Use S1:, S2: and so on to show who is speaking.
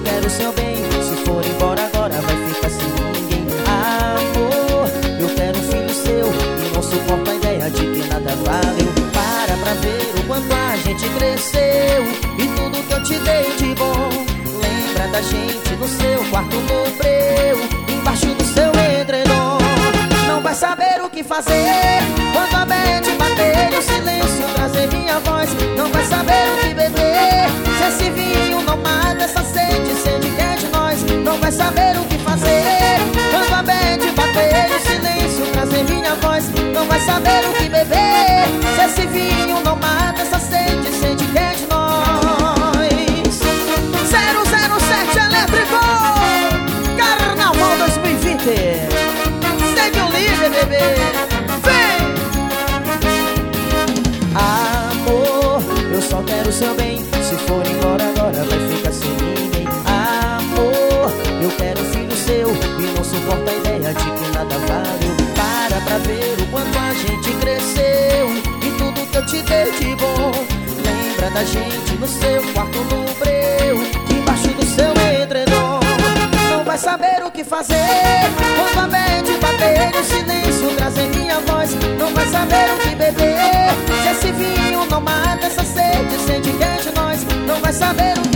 S1: quero seu bem. Se for embora agora vai ficar sem ninguém. Amor, eu quero um filho seu. E não suporto a ideia de que nada valeu. Para pra ver o quanto a gente cresceu. E tudo que eu te dei de bom Lembra da gente no seu quarto no breu Embaixo do seu edredom Não vai saber o que fazer. Quando a mente bater e o vinho não mata essa sede Sede que é de nós. 007 Elétrico Carnaval 2020 Segue o líder, bebê. Vem! Amor, eu só quero seu bem. Se for embora agora vai ficar sem ninguém. Amor, eu quero um filho seu. E não suporta a ideia de que nada valeu. Para pra ver da gente no seu quarto no breu Embaixo do seu edredom. Não vai saber o que fazer Quando a mente bater o silêncio trazer minha voz. Não vai saber o que beber Se esse vinho não mata essa sede Sente que é de nós. Não vai saber o que